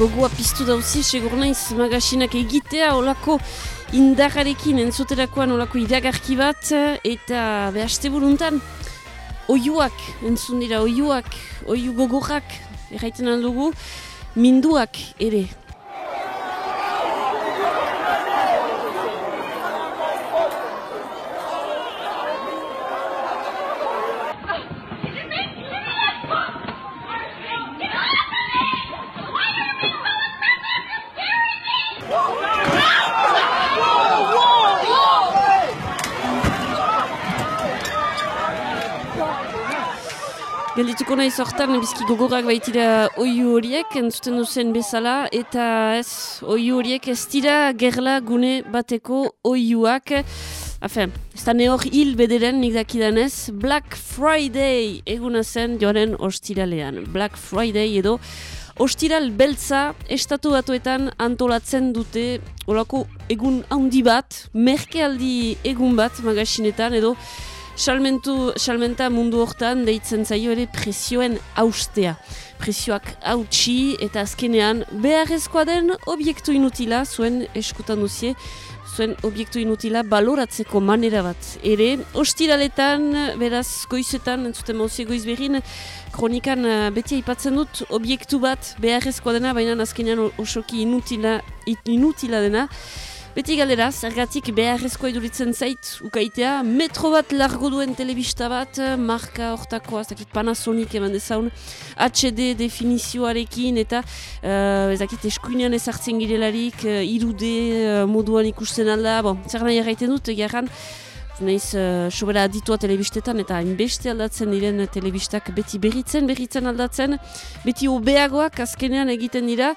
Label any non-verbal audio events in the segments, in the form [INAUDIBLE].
gogoa piztu dauzi, segur naiz magasinak egitea, olako indarrarekin entzuterakoan olako iragarki bat, eta behaste buruntan, oiuak, entzun dira, oiuak, oiu gogorrak, erraiten aldugu, minduak ere, Nahi sortan, bizki gogorak baitira oiu horiek, entzuten duzen bezala, eta ez, oiu horiek ez dira gerla gune bateko oiuak. Afen, ez da neor hil bederen nik dakidanez, Black Friday eguna zen joaren ostiralean. Black Friday edo ostiral beltza estatu batuetan antolatzen dute olako egun handi bat, merkealdi egun bat magasinetan edo Salmentu, salmenta mundu hortan deitzen zaio ere presioen austea. Presioak hautsi eta azkenean beharrezkoa den obiektu inutila zuen eskutan duzie, zuen obiektu inutila baloratzeko manera bat. Ere, ostiraletan, beraz, goizetan, entzuten mauzie goiz behin, kronikan uh, beti aipatzen dut obiektu bat beharrezkoa dena, baina azkenean osoki inutila, inutila dena. Beti galera, zergatik beharrezko eduritzen zait, ukaitea, metro bat largo duen telebista bat, marka hortakoa, zakit Panasonic eman dezaun, HD definizioarekin eta uh, ezakit eskuinean ezartzen girelarik, uh, irude uh, moduan ikusten alda, bon, zer nahi erraiten dut, egeran, Naiz, uh, sobera aditua telebistetan eta hainbeste aldatzen diren telebistak beti berritzen, berritzen aldatzen, beti obeagoak azkenean egiten dira,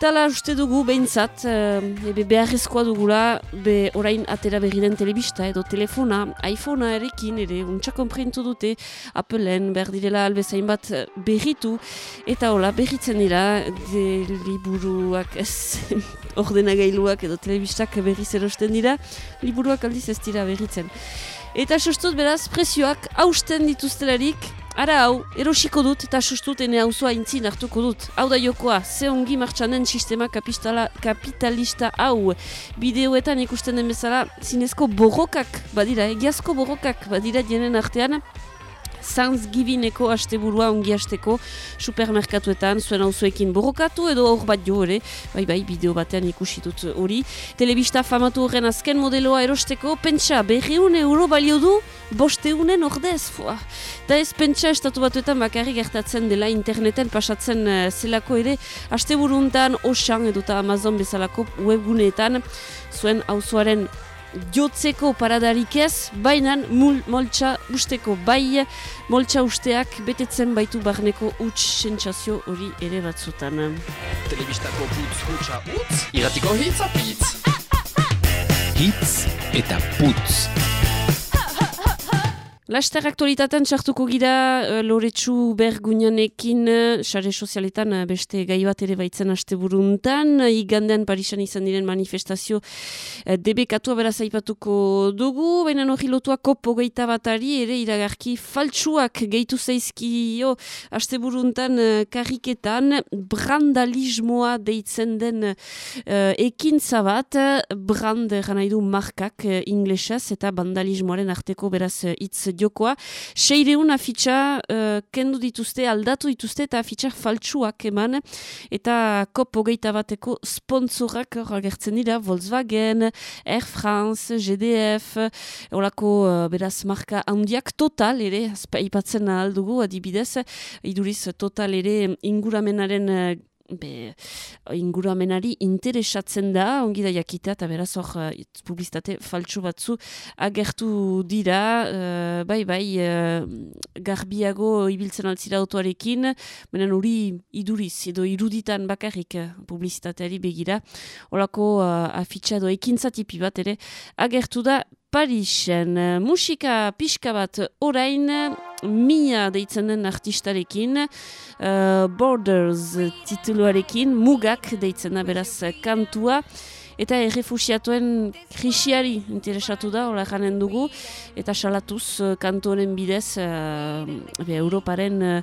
Tala uste dugu behintzat, e, beharrezkoa dugula, be orain atera berri den telebista edo telefona, iPhonea erekin ere, untsa komprentu dute, Appleen behar direla albezain bat eh, berritu, eta hola berritzen dira, de liburuak ez, [LAUGHS] ordenagailuak edo telebistak berri zerosten dira, liburuak aldiz ez dira berritzen. Eta sustut beraz, presioak hausten dituztelarik, Ara hau, erosiko dut eta sustut ene hau zua intzin hartuko dut. Hau da jokoa, ze ongi martxanen sistema kapitalista hau. Bideoetan ikusten den bezala, zinezko borrokak badira, egiazko borrokak badira jenen artean, Thanksgivingeko asteburua ongi asteko supermerkatuetan zuen auzuekin borrokatu edo hor bat jo ere, bai bai bideo batean ikusi dut hori. Telebista famatu horren azken modeloa erosteko, pentsa berreun euro balio du bosteunen ordez, fua. Da ez pentsa estatu batuetan bakarrik gertatzen dela interneten pasatzen uh, zelako ere, asteburuntan osan edo Amazon bezalako webguneetan zuen auzoaren jotzeko paradarik ez, baina moltsa usteko bai, moltsa usteak betetzen baitu barneko utx sentsazio hori ere batzutan. Telebistako putz hutsa utz, iratiko hitz apitz. Hitz eta putz. Laster aktualitatean txartuko gira uh, Loretsu Bergunianekin uh, sare sozialetan uh, beste gai bat ere baitzen haste buruntan. Uh, igandean Parisan izan diren manifestazio uh, debekatua beraz aipatuko dugu. Baina hori lotua kopo geita batari ere iragarki faltsuak gehitu zaizkio haste buruntan uh, kariketan brandalismoa deitzen den uh, ekintza bat. Brand ganaidu markak uh, inglesez eta vandalismoaren arteko beraz hitz jokoa. Seireun afitxa uh, kendu dituzte, aldatu dituzte eta afitxa faltsuak eman. Eta kop hogeita bateko sponsorak agertzen dira Volkswagen, Air France, GDF, horako uh, beraz marka handiak total ere, ipatzen aldugu adibidez, iduriz total ere inguramenaren uh, be, inguramenari interesatzen da, ongi da jakitea, eta beraz hor uh, publizitate faltsu batzu agertu dira, uh, bai, bai, uh, garbiago ibiltzen altzira autoarekin, benen hori iduriz, edo iruditan bakarrik publizitateari begira, horako uh, afitxa edo ekintzatipi bat ere, agertu da Parisen. Musika pixka bat orain, Mia deitzen den artistarekin, uh, Borders tituluarekin, Mugak deitzen da beraz kantua, eta errefusiatuen krisiari interesatu da, hola janen dugu, eta salatuz kantu honen bidez, uh, be, Europaren uh,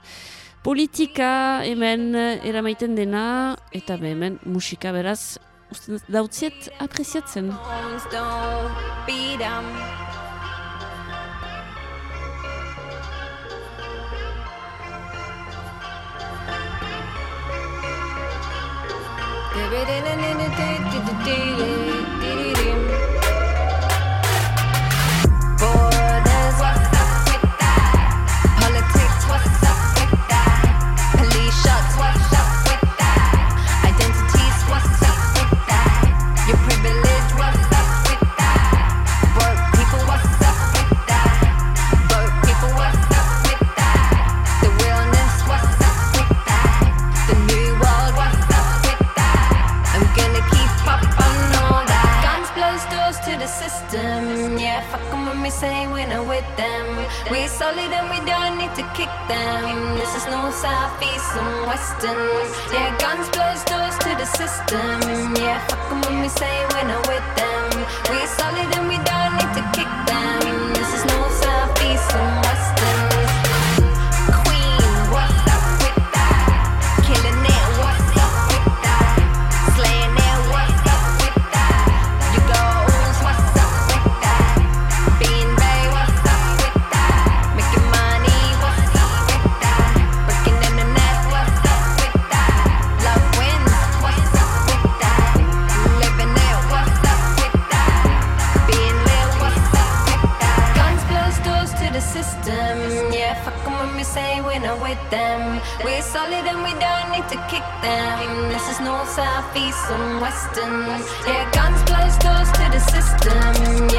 politika hemen eramaiten dena, eta hemen musika beraz, dautziet Yeah. We say when I'm with them. We solid and we don't need to kick them. This is no south, east, and western. Yeah, guns close doors to the system. Yeah, fuck when we say when I'm with them. We solid and we Be some western. Yeah, guns, blows, doors to the system.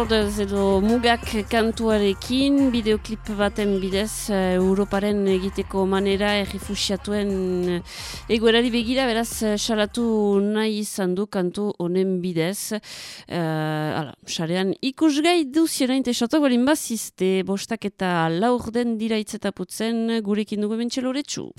Bordez edo mugak kantuarekin, bideoklip baten bidez uh, Europaren egiteko manera errifusiatuen uh, egoerari begira, beraz salatu nahi izan du kantu honen bidez. Uh, ala, xarean ikusgai duziena intesatu balin bazizte, bostak eta laur den dira itzetaputzen gurekin dugu bentseloretsu.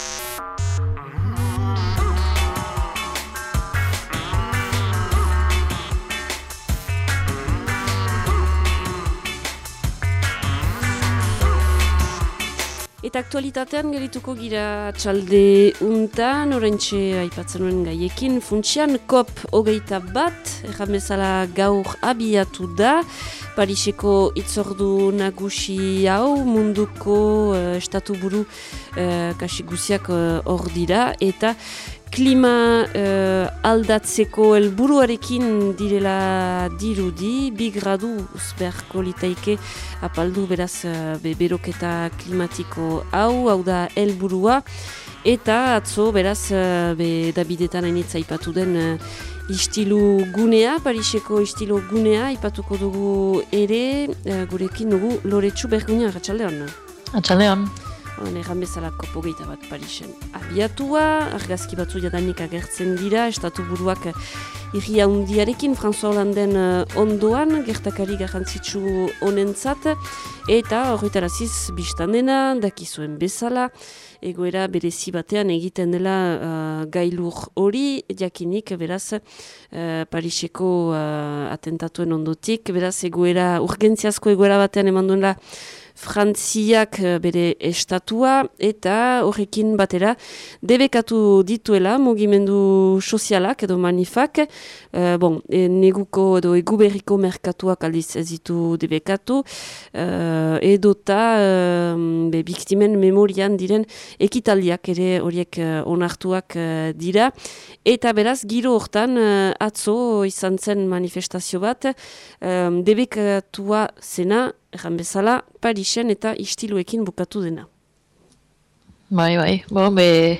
Eta aktualitatean gerituko gira txalde untan, orentxe aipatzen nuen gaiekin, funtsian kop hogeita bat, erramezala gaur abiatu da, Pariseko itzordu nagusi hau, munduko uh, estatu buru uh, kasi guziak eh, hor dira, eta klima uh, aldatzeko helburuarekin direla dirudi, bi gradu uzberko litaike apaldu beraz uh, beroketa klimatiko hau, hau da helburua, eta atzo beraz uh, be, Davidetan hainitza ipatu den uh, istilu gunea, Pariseko istilu gunea, ipatuko dugu ere, uh, gurekin dugu Loretsu Bergunia, Ratxaldeon. Ratxaldeon. Egan bezala kopogeita bat Parisen abiatua, argazki batzu jadanik agertzen dira, estatu buruak irria undiarekin, François Hollanden uh, ondoan, gertakari garrantzitsu honentzat, eta horretaraziz biztan dakizuen bezala, egoera berezi batean egiten dela uh, gailur hori, jakinik, beraz, uh, Pariseko uh, atentatuen ondotik, beraz, egoera, urgentziazko egoera batean eman duela, Frantziak eh, bere estatua eta horrekin batera debekatu dituela mugimendu sozialak edo manifak. Uh, bon, e, neguko edo eguberriko merkatuak aldiz ez ditu debekatu uh, edota uh, be, biktimen memorian diren ekitaldiak ere horiek onartuak dira. Eta beraz, giro hortan atzo izan zen manifestazio bat um, debekatua zena Egan bezala, Parisen eta istiluekin bukatu dena. Bai, bai, bo, be,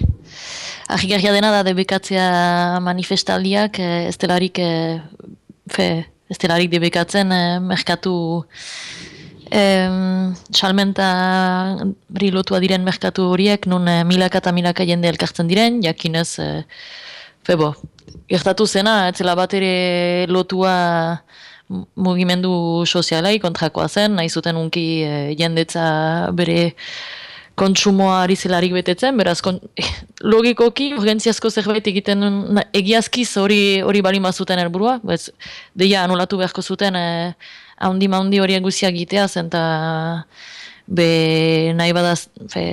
ahigarria dena da debekatzea manifestaldiak, eh, ez delarik, eh, fe, ez delarik debekatzen eh, merkatu Em, salmenta lotua diren merkatu horiek, nun milaka eta milaka jende elkartzen diren, jakinez, e, febo, gertatu zena, etzela bat ere lotua mugimendu sozialai kontrakoa zen, nahi zuten unki e, jendetza bere kontsumoa ari zelarik betetzen, beraz kon, [LAUGHS] logikoki urgentziazko zerbait egiten egiazkiz hori hori bali mazuten erburua, bez, deia anulatu beharko zuten e, haundi maundi hori eguziak gitea zen, eta be nahi badaz, fe,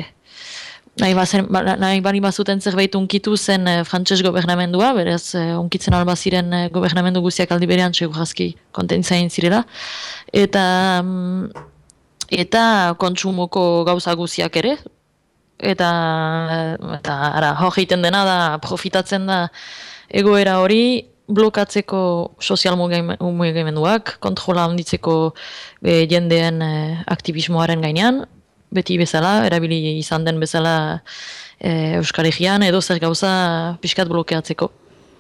nahi, bazen, ba, nahi bali bazuten zerbait unkitu zen e, frantses gobernamendua, beraz e, unkitzen alba ziren e, gobernamendu guziak aldi berean segurazki kontentzain zirela, eta mm, eta kontsumoko gauza guziak ere, eta eta ara, hor dena da, profitatzen da egoera hori, blokatzeko sozial mugimenduak, kontrola handitzeko e, jendeen e, aktivismoaren gainean, beti bezala, erabili izan den bezala e, Euskal Herrian, edo zer gauza pixkat blokeatzeko.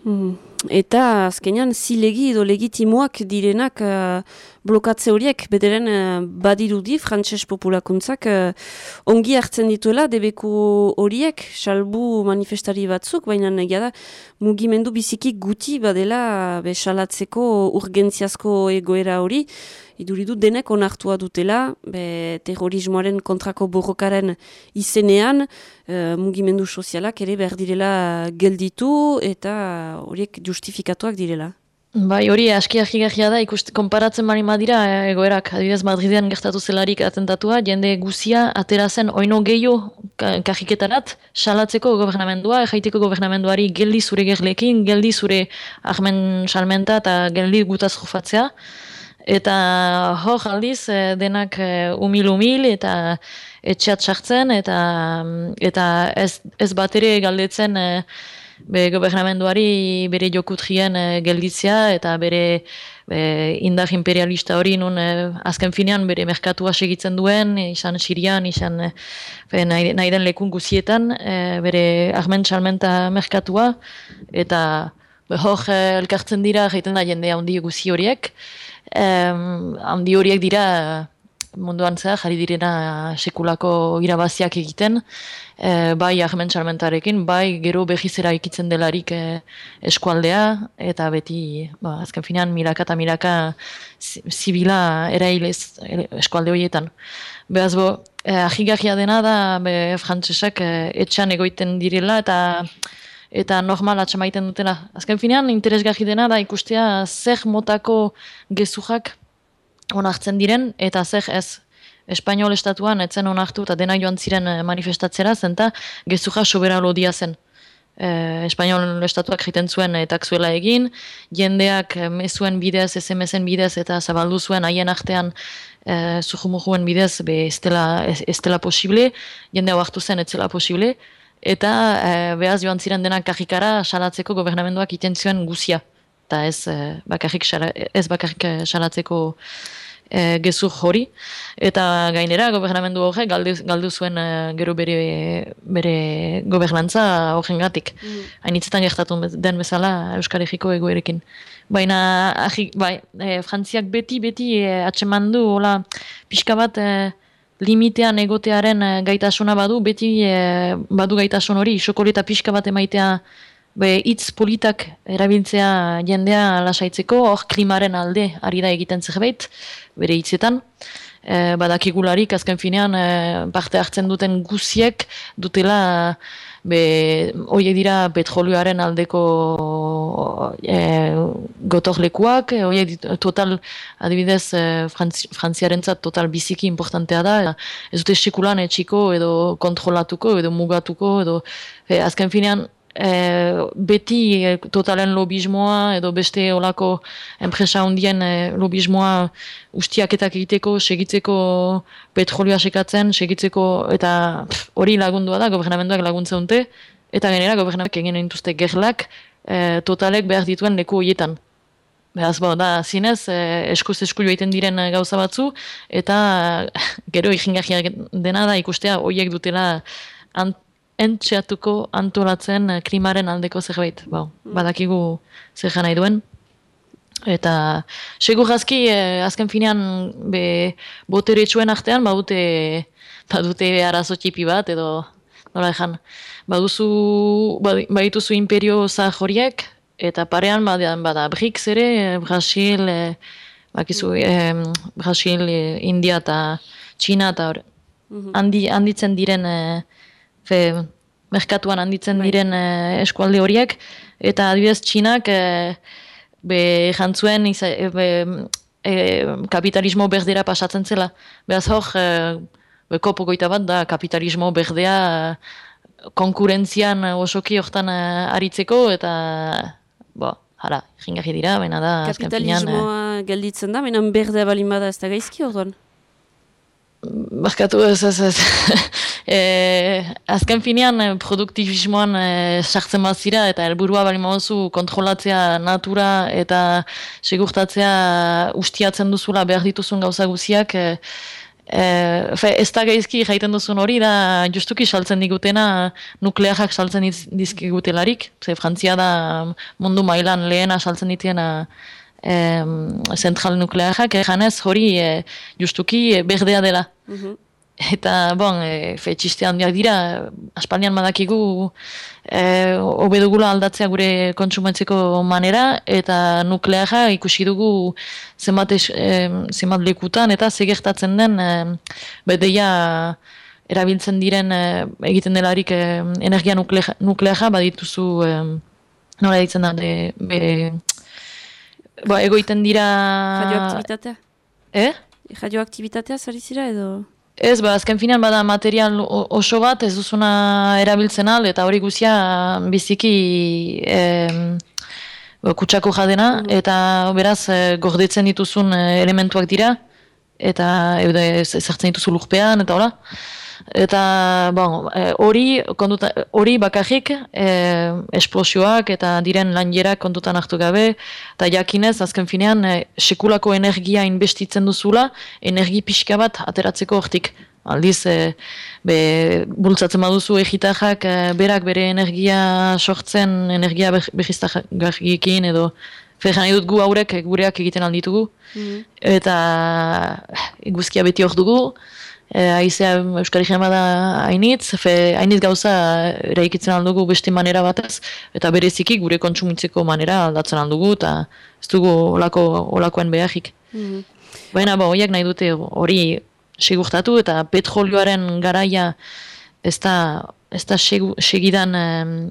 Mm. Eta azkenean zilegi edo legitimoak direnak uh, blokatze horiek, bederen uh, badirudi frantses populakuntzak uh, ongi hartzen dituela debeku horiek, salbu manifestari batzuk, baina negia da mugimendu biziki guti badela be salatzeko urgentziazko egoera hori, iduridu denek onartua dutela, be, terrorismoaren kontrako borrokaren izenean, uh, mugimendu sozialak ere behar direla gelditu eta horiek justifikatuak direla. Bai, hori aski ahigarria da, ikusten konparatzen mani madira eh, egoerak, adibidez Madridean gertatu zelarik atentatua, jende guzia atera zen oino gehiu kajiketarat, salatzeko gobernamendua, jaiteko gobernamenduari geldi zure gerlekin, geldi zure ahmen salmenta eta geldi gutaz jofatzea eta hor aldiz eh, denak umil-umil eh, eta etxeat sartzen eta eta ez, ez bat ere galdetzen e, be, gobernamenduari bere jokutrien e, gelditzea eta bere be, indar imperialista hori nun azken finean bere merkatua segitzen duen, izan Sirian, izan be, nahi, den lekun guzietan, bere armen salmenta merkatua eta hor elkartzen dira jaiten da jende handi guzi horiek. Um, handi horiek dira munduan zera, jarri direna sekulako irabaziak egiten, e, bai ahmen txarmentarekin, bai gero behizera ikitzen delarik e, eskualdea, eta beti, ba, azken finean, milaka eta milaka zibila erailez eskualde horietan. Beaz bo, e, ahigarria dena da, be, frantzesak e, etxan egoiten direla, eta eta normal atxamaiten dutela. Azken finean, interesgarri dena da ikustea zer motako gezujak onartzen diren, eta zer ez Espainiol estatuan etzen onartu eta dena joan ziren eh, manifestatzera, zenta gezuja sobera lodia zen. E, Espainiol estatuak jiten zuen eta zuela egin, jendeak eh, mezuen bidez, SMS-en bidez eta zabaldu zuen haien artean e, bidez, be, ez dela posible, jendea hartu zen ez dela posible, eta e, behaz joan ziren denak kajikara salatzeko gobernamenduak iten zuen guzia. Eta ez, bakarrik, ez bakarrik salatzeko e, gezur hori. Eta gainera gobernamendu hori galdu, galdu zuen gero bere, bere gobernantza horren gatik. Mm. Hainitzetan gertatu den bezala Euskal Herriko egoerekin. Baina, ahi, bai, Frantziak beti, beti e, atsemandu, hola, pixka bat, limitean egotearen gaitasuna badu, beti e, badu gaitasun hori, xokoleta pixka bat emaitea be, itz politak erabiltzea jendea lasaitzeko, hor klimaren alde ari da egiten zerbait, bere hitzetan. E, badakigularik, azken finean, parte hartzen duten guziek dutela be hoe dira petrolioaren aldeko e, gotorlekuak hoe total adibidez e, frantziarentzat total biziki importantea da ez dute sekulan etxiko edo kontrolatuko edo mugatuko edo e, azken finean e, beti e, totalen lobismoa edo beste olako enpresa hundien e, lobismoa ustiaketak egiteko, segitzeko petrolioa sekatzen, segitzeko eta hori lagundua da, gobernamenduak laguntza dute, eta genera gobernamenduak egin intuzte gerlak e, totalek behar dituen leku horietan. Beraz, bo, da, zinez, eh, eskuz esku joiten diren gauza batzu, eta [LAUGHS] gero ikingarriak dena da ikustea horiek dutela entxeatuko antolatzen uh, klimaren aldeko zerbait. Ba, badakigu zer nahi duen. Eta segur jazki, eh, azken finean, be, botere txuen artean, badute, badute arazo txipi bat, edo, nola ezan, baduzu, badituzu imperio zahoriek, eta parean bada, bada BRICS ere, Brasil, eh, bakizu, eh, Brasil, eh, India eta China, eta mhm. handi, handitzen diren, eh, fe, merkatuan handitzen diren eh, eskualde horiek, eta adibidez Txinak, eh, be jantzuen e, e, kapitalismo berdera pasatzen zela. Beraz hor, e, be bat da kapitalismo berdea konkurentzian osoki hortan e, aritzeko eta bo, hala, jingarri dira, baina da Kapitalismoa gelditzen da, baina berdea balin bada ez da gaizki orduan? Barkatu ez ez ez. [LAUGHS] e, azken finean eh, produktibismoan e, sartzen bazira eta helburua bali mauzu kontrolatzea natura eta segurtatzea ustiatzen duzula behar dituzun gauza guziak e, fe, ez da gaizki jaiten duzun hori da justuki saltzen digutena nuklearak saltzen dizkigutelarik. Ze Frantzia da mundu mailan lehena saltzen ditiena e, zentral nuklearak, eganez hori e, justuki e, berdea dela. Mhm. [LAUGHS] Eta, bon, e, fe, txiste handiak dira, aspaldian madakigu e, obedugula aldatzea gure kontsumentzeko manera, eta nukleara ikusi dugu zenbat, e, zenbat lekutan, eta segertatzen den, e, bedeia erabiltzen diren egiten delarik e, energia nukleara badituzu, e, nola ditzen da, de, be, Ba, egoiten dira... Radioaktibitatea? Eh? Radioaktibitatea zari zira edo... Ez, ba, azken finean bada material oso bat ez duzuna erabiltzen al, eta hori guzia biziki e, kutsako jadena, mm. eta beraz eh, gordetzen dituzun eh, elementuak dira, eta ezertzen dituzu lurpean, eta hola. Eta bon, e, hori hori bakarrik e, esplosioak eta diren lanjerak kontutan hartu gabe eta jakinez azken finean e, sekulako energia inbestitzen duzula energi pixka bat ateratzeko hortik. Aldiz, e, be, bultzatzen baduzu egitajak e, berak bere energia sortzen energia behiztak edo Ferran edut gu haurek gureak egiten alditugu. Mm Eta guzkia beti hor dugu e, aizea Euskari Jema da hainitz, fe hainitz gauza eraikitzen aldugu beste manera batez, eta bereziki gure kontsumitzeko manera aldatzen aldugu, eta ez dugu olako, olakoen behagik. Mm Baina, bo, horiek nahi dute hori sigurtatu, eta petrolioaren garaia ez da ez da segidan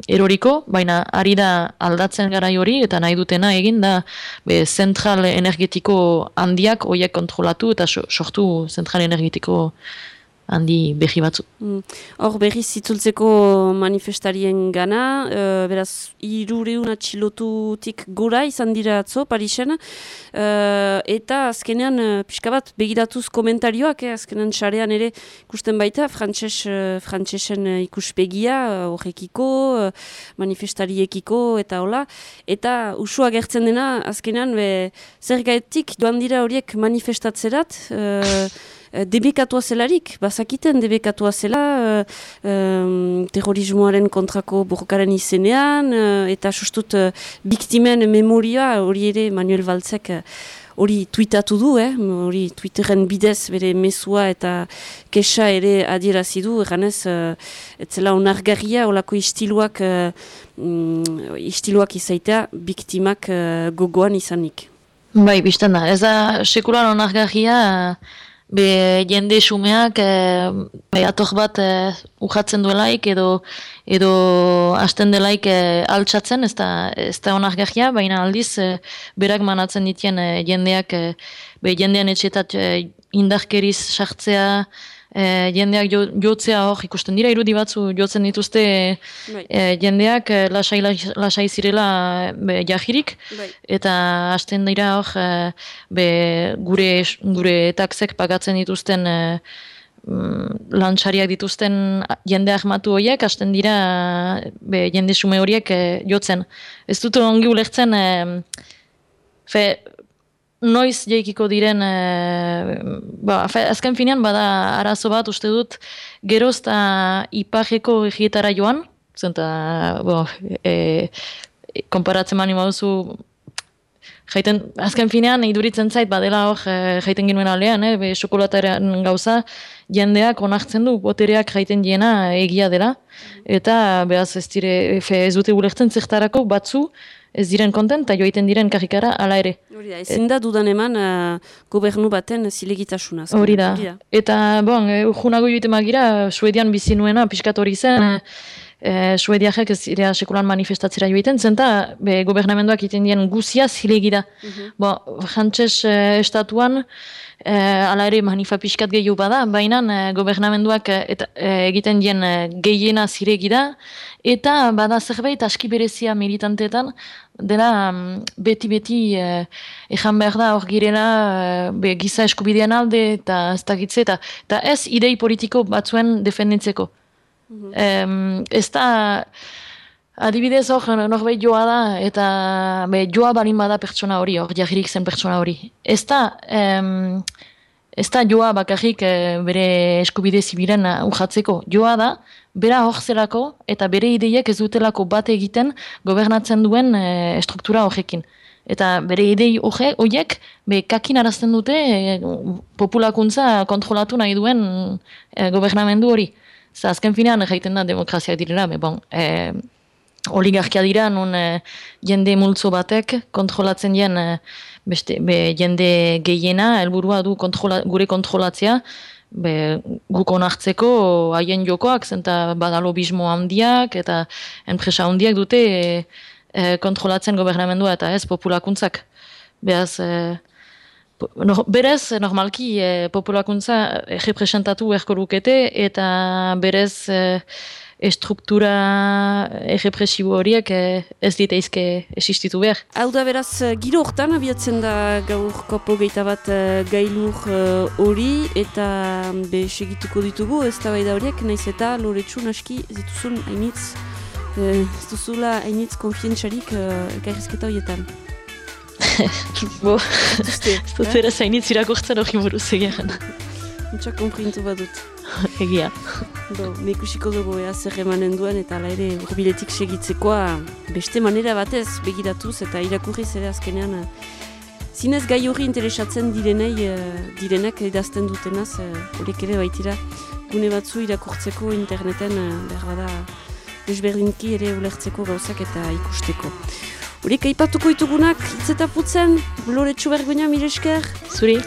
eroriko, baina ari da aldatzen garai hori, eta nahi dutena egin da be, zentral energetiko handiak horiek kontrolatu eta sortu zentral energetiko handi behi batzu. Mm. Hor berri zitzultzeko manifestarien gana, uh, beraz, irureun atxilotutik gora izan dira atzo, Parisen, uh, eta azkenean, uh, pixka bat, begiratuz komentarioak, eh, azkenean xarean ere ikusten baita, frantses, frantsesen ikuspegia, horrekiko, manifestariekiko, eta hola, eta usua gertzen dena, azkenean, be, zer gaetik, doan dira horiek manifestatzerat, Eh, debekatua zelarik, bazakiten debekatua zela uh, terrorismoaren kontrako borrokaren izenean, eta sustut uh, biktimen memoria hori ere Manuel Valtzek hori uh, tuitatu du, hori eh? Twitteren bidez bere mesua eta kesa ere adierazi du, eganez, uh, etzela onargarria, olako istiluak, um, istiluak izaitea biktimak uh, gogoan izanik. Bai, bizten da, ez da sekulan onargarria, be jende xumeak e, be atok bat e, ujatzen duelaik edo edo hasten delaik e, altsatzen ez da ez da onak baina aldiz e, berak manatzen ditien e, jendeak e, be jendean etxetat e, indarkeriz sartzea e, jendeak jo, jotzea hor ikusten dira irudi batzu jotzen dituzte bai. e, jendeak e, lasai, lasai zirela be, jahirik bai. eta hasten dira hor e, be, gure, gure taksek pagatzen dituzten e, mm, lantxariak dituzten jende ahmatu horiek, hasten dira be, jende sume horiek e, jotzen. Ez dut ongi ulertzen, e, fe, noiz jeikiko diren, e, ba, azken finean bada arazo bat uste dut, gerozta ipajeko egietara joan, zenta, bo, e, konparatzen mani baduzu, jaiten, azken finean, iduritzen zait, badela hor, e, jaiten ginuen alean, e, be, xokolataren gauza, jendeak onartzen du, botereak jaiten diena egia dela, eta behaz ez dire, ez dute gulertzen zertarako batzu, ez diren konten, joiten diren karikara ala ere. Hori da, ezin da dudan eman uh, gobernu baten zilegitasuna. Hori da. Eta, bon, uh, junago joite magira, suedian bizi nuena, piskat hori zen, uh, suediak ez dira sekulan manifestatzera joiten, zenta, be, gobernamenduak iten dien guzia zilegida. Mm -hmm. Bo, jantxez uh, estatuan, uh, ala ere manifa piskat gehiu bada, baina uh, gobernamenduak eta, egiten dien uh, gehiena zilegida, eta bada zerbait aski berezia militanteetan, dela beti-beti mm, eh, ejan behar da hor girela eh, giza eskubidean alde eta ez dakitze eta, eta ez idei politiko batzuen defenditzeko. Mm -hmm. ez da adibidez hor norbait joa da eta be, joa balin bada pertsona hori hor jahirik zen pertsona hori. Ez da ez da joa bakarrik eh, bere eskubide zibiren urjatzeko. Joa da bera hor eta bere ideiek ez dutelako bat egiten gobernatzen duen e, estruktura horrekin. Eta bere idei horiek be kakin arazten dute e, populakuntza kontrolatu nahi duen e, gobernamendu hori. Zer azken finean egiten da demokrazia direla, be bon, e, oligarkia dira nun jende multzo batek kontrolatzen dien beste, be, jende gehiena, helburua du kontrola, gure kontrolatzea, be, guk onartzeko haien jokoak, zenta badalo bismo handiak eta enpresa handiak dute e, e, kontrolatzen gobernamendua eta ez populakuntzak. Beaz, e, no, berez, normalki, e, populakuntza representatu erko lukete eta berez... E, estruktura errepresibo horiek eh, ez diteizke existitu behar. Hau da beraz, eh, giro hortan abiatzen da gaur kopo geita bat uh, gailur hori eta mm, be segituko ditugu ez da baida horiek, naiz eta loretsu naski zituzun hainitz ez duzula hainitz konfientzarik uh, horietan. [LAUGHS] Bo, ez dut zera zainitz irakortzen hori buruz egeran. Muntxak konprintu badut. [LAUGHS] Egia. Bo, mekusiko dugu ea zer emanen duen eta ala ere urbiletik segitzekoa beste manera batez begiratuz eta irakurriz ere azkenean eh, zinez gai hori interesatzen direnei uh, direnak edazten dutenaz uh, horiek ere baitira gune batzu irakurtzeko interneten behar bada desberdinki ere ulertzeko gauzak eta ikusteko. Horiek aipatuko itugunak itzetaputzen, loretsu bergoina, mire esker? Zuri.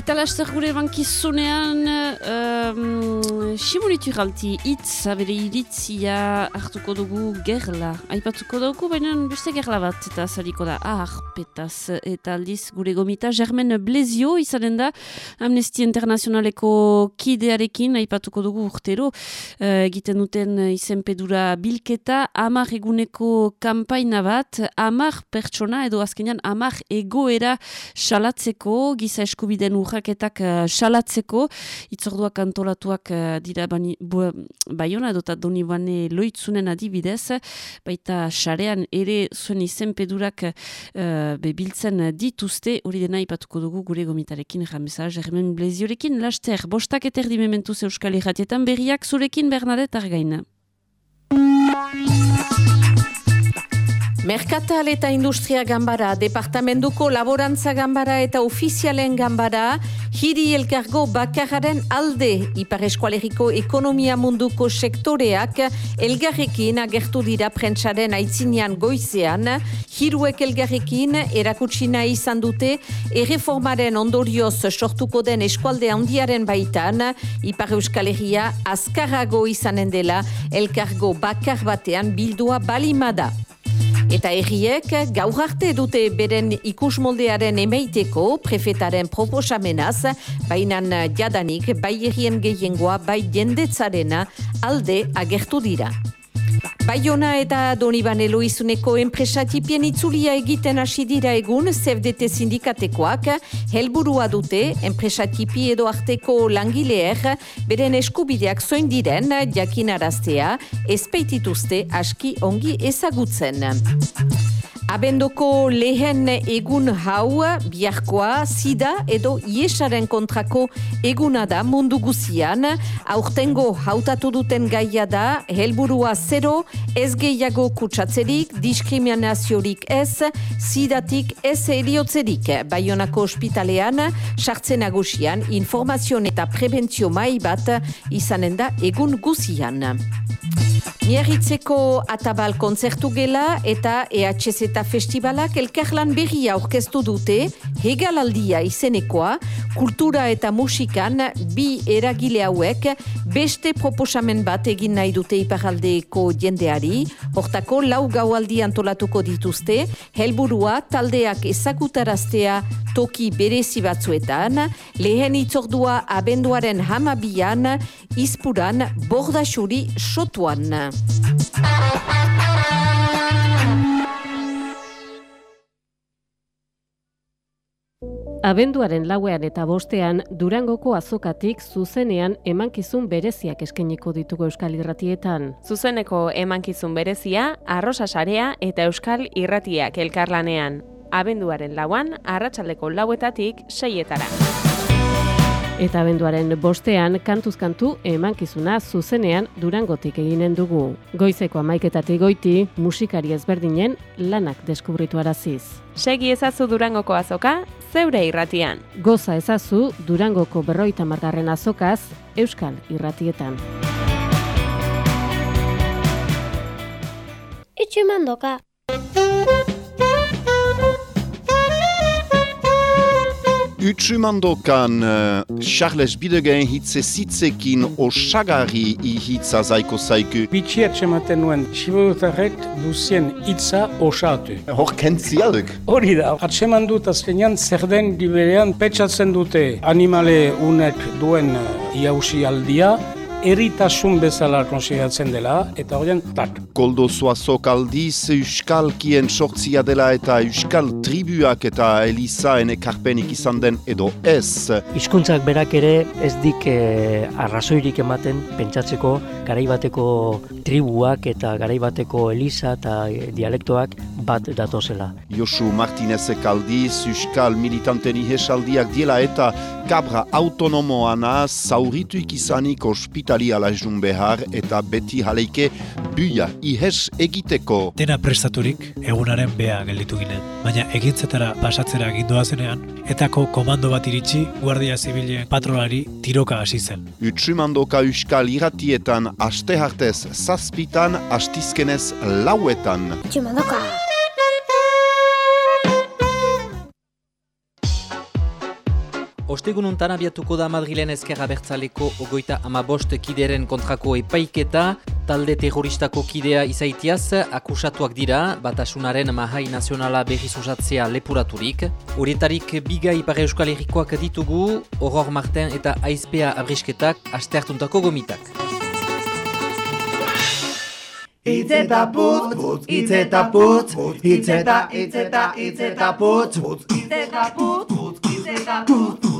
Eta laster gure bankizunean um, simonitu galti itz, abere iritzia hartuko dugu gerla. Aipatuko dugu, baina beste gerla bat eta zariko da aharpetaz. Eta aldiz gure gomita Germen Blezio izanen da Amnesty Internazionaleko kidearekin aipatuko dugu urtero. Uh, egiten duten izenpedura bilketa, amar eguneko kampaina bat, amar pertsona edo azkenean amar egoera salatzeko giza eskubiden ur urraketak uh, salatzeko, itzorduak antolatuak uh, dira bani, bu, baiona edo eta doni bane loitzunen adibidez, baita xarean ere zuen izenpedurak uh, bebiltzen dituzte, hori dena ipatuko dugu gure gomitarekin, jamesa, jermen bleziorekin, laster, bostak eterdi mementuz euskal irratietan, berriak zurekin Bernadette Argaina. Merkatal eta Industria Gambara, Departamentuko Laborantza Gambara eta Ofizialen Gambara, hiri elkargo bakararen alde. Ipar Eskualeriko Ekonomia Munduko sektoreak elgarrekin agertu dira prentsaren aitzinean goizean, hiruek elgarrekin erakutsina izan dute erreformaren ondorioz sortuko den eskualde handiaren baitan, Ipar Euskaleria azkarago izanen dela elkargo bakar batean bildua balimada. Eta erriek gaur arte dute beren ikusmoldearen emeiteko prefetaren proposamenaz, bainan jadanik bai errien gehiengoa bai jendetzarena alde agertu dira. Baiona eta Donibane Loizuneko enpresatipien itzulia egiten hasi dira egun ZFDT sindikatekoak, helburua dute enpresatipi edo arteko langileer beren eskubideak zoin diren jakinaraztea, ezpeitituzte aski ongi ezagutzen. Abendoko lehen egun hau, biarkoa, sida edo iesaren kontrako eguna da mundu guzian. Aurtengo hautatu duten gaia da, helburua zero, ez gehiago kutsatzerik, diskriminaziorik ez, sidatik ez eriotzerik. Baionako ospitalean, sartzen agusian, informazio eta prebentzio mai bat izanen da egun guzian. Miarritzeko atabal konzertu gela eta EHZ eta festivalak elkarlan berria aurkeztu dute, hegalaldia izenekoa, kultura eta musikan bi eragile hauek beste proposamen bat egin nahi dute iparaldeko jendeari, hortako lau gaualdi antolatuko dituzte, helburua taldeak ezagutaraztea toki berezi batzuetan, lehen itzordua abenduaren hamabian, izpuran bordasuri sotuan. Abenduaren lauean eta bostean Durangoko azokatik zuzenean emankizun bereziak eskeniko ditugu Euskal Irratietan. Zuzeneko emankizun berezia, arrosa sarea eta Euskal Irratiak elkarlanean. Abenduaren lauan, arratsaldeko lauetatik seietara. Eta benduaren bostean kantuzkantu emankizuna zuzenean durangotik eginen dugu. Goizeko amaiketatik goiti musikari ezberdinen lanak deskubritu araziz. Segi ezazu durangoko azoka, zeure irratian. Goza ezazu durangoko berroita margarren azokaz, Euskal irratietan. Itxumandoka. Utsumandokan uh, Charles Bidegen hitze zitzekin osagari i hitza zaiko zaiku. Bitxiet sematen nuen, siburutarrek duzien hitza osatu. Hor kentzialek? Hori da, atseman dut azkenean zer den diberean petsatzen dute animale unek duen iausi aldia, eritasun bezala konsideratzen dela, eta horien, tak. Koldo zoazok aldiz Euskalkien sortzia dela eta Euskal tribuak eta Elizaen ekarpenik izan den edo ez. Hizkuntzak berak ere ez dik eh, arrazoirik ematen pentsatzeko garaibateko tribuak eta garaibateko Eliza eta eh, dialektoak bat datozela. Josu Martinezek aldiz Euskal militanten ihesaldiak diela eta kabra autonomoana zaurituik izanik ospitali alaizun behar eta beti jaleike buia ihes egiteko. Dena prestaturik egunaren bea gelditu ginen, baina egintzetara pasatzera gindoa zenean, etako komando bat iritsi Guardia Zibilen patrolari tiroka hasi zen. Utsumandoka Euskal iratietan aste hartez zazpitan, astizkenez lauetan. Itxumandoka. Ostegununtan abiatuko da Madrilen ezkerra bertzaleko ogoita ama bost kideren kontrako epaiketa, talde terroristako kidea izaitiaz, akusatuak dira, batasunaren mahai nazionala berriz usatzea lepuraturik. Horietarik biga ipare euskal errikoak ditugu, Horror Marten eta Aizpea abrisketak asteartuntako gomitak. Itzeta putz, putz, itzeta putz, itzeta, itzeta, itzeta putz, itzeta putz, itzeta putz, itzeta, itzeta, itzeta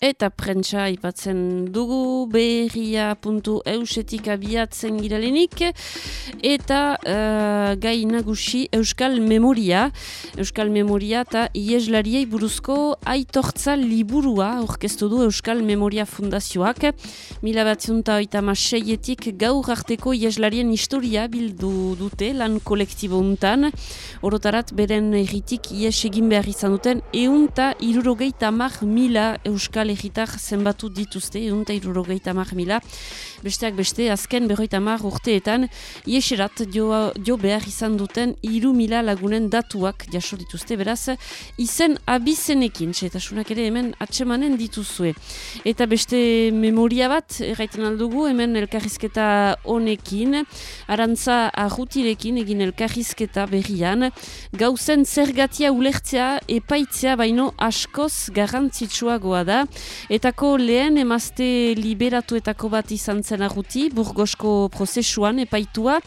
prentsa ipatzen dugu berria.eusetik abiatzen giralenik eta uh, gai nagusi Euskal Memoria. Euskal Memoria eta Ieslariei buruzko aitortza liburua orkestu du Euskal Memoria Fundazioak. Mila batziunta oita maseietik gaur arteko Ieslarien historia bildu dute lan kolektibo untan orotarat beren erritik Ies egin behar izan duten eunta irurogeita mar mila Euskal egitar zenbatu dituzte, egunta irurogeita mila. Besteak beste, azken berroita mar urteetan, ieserat jo, jo behar izan duten iru mila lagunen datuak jaso dituzte, beraz, izen abizenekin, txetasunak ere hemen atsemanen dituzue. Eta beste memoria bat, erraiten aldugu, hemen elkarrizketa honekin, arantza ahutirekin egin elkarrizketa berrian, gauzen zergatia ulertzea epaitzea baino askoz garrantzitsuagoa da, Etako lehen emazte liberatuetako bat izan zen aguti, burgosko prozesuan epaitua,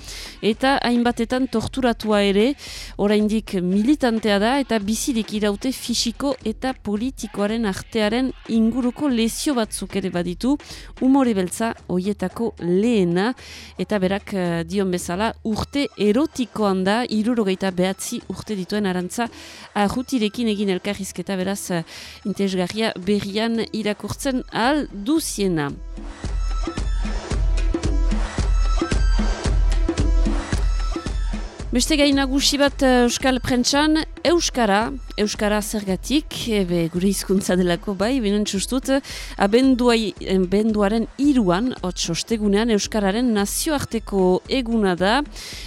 eta hainbatetan torturatua ere, oraindik militantea da, eta bizirik iraute fisiko eta politikoaren artearen inguruko lezio batzuk ere baditu, umore beltza hoietako lehena, eta berak uh, dion bezala urte erotikoan da, irurogeita behatzi urte dituen arantza, ahutirekin egin elkarrizketa beraz uh, interesgarria berrian irakurtzen al duziena. Beste gai nagusi bat uh, Euskal Prentsan, Euskara, Euskara zergatik, ebe gure hizkuntza delako bai, binen txustut, abenduaren iruan, hot sostegunean, Euskararen nazioarteko eguna da,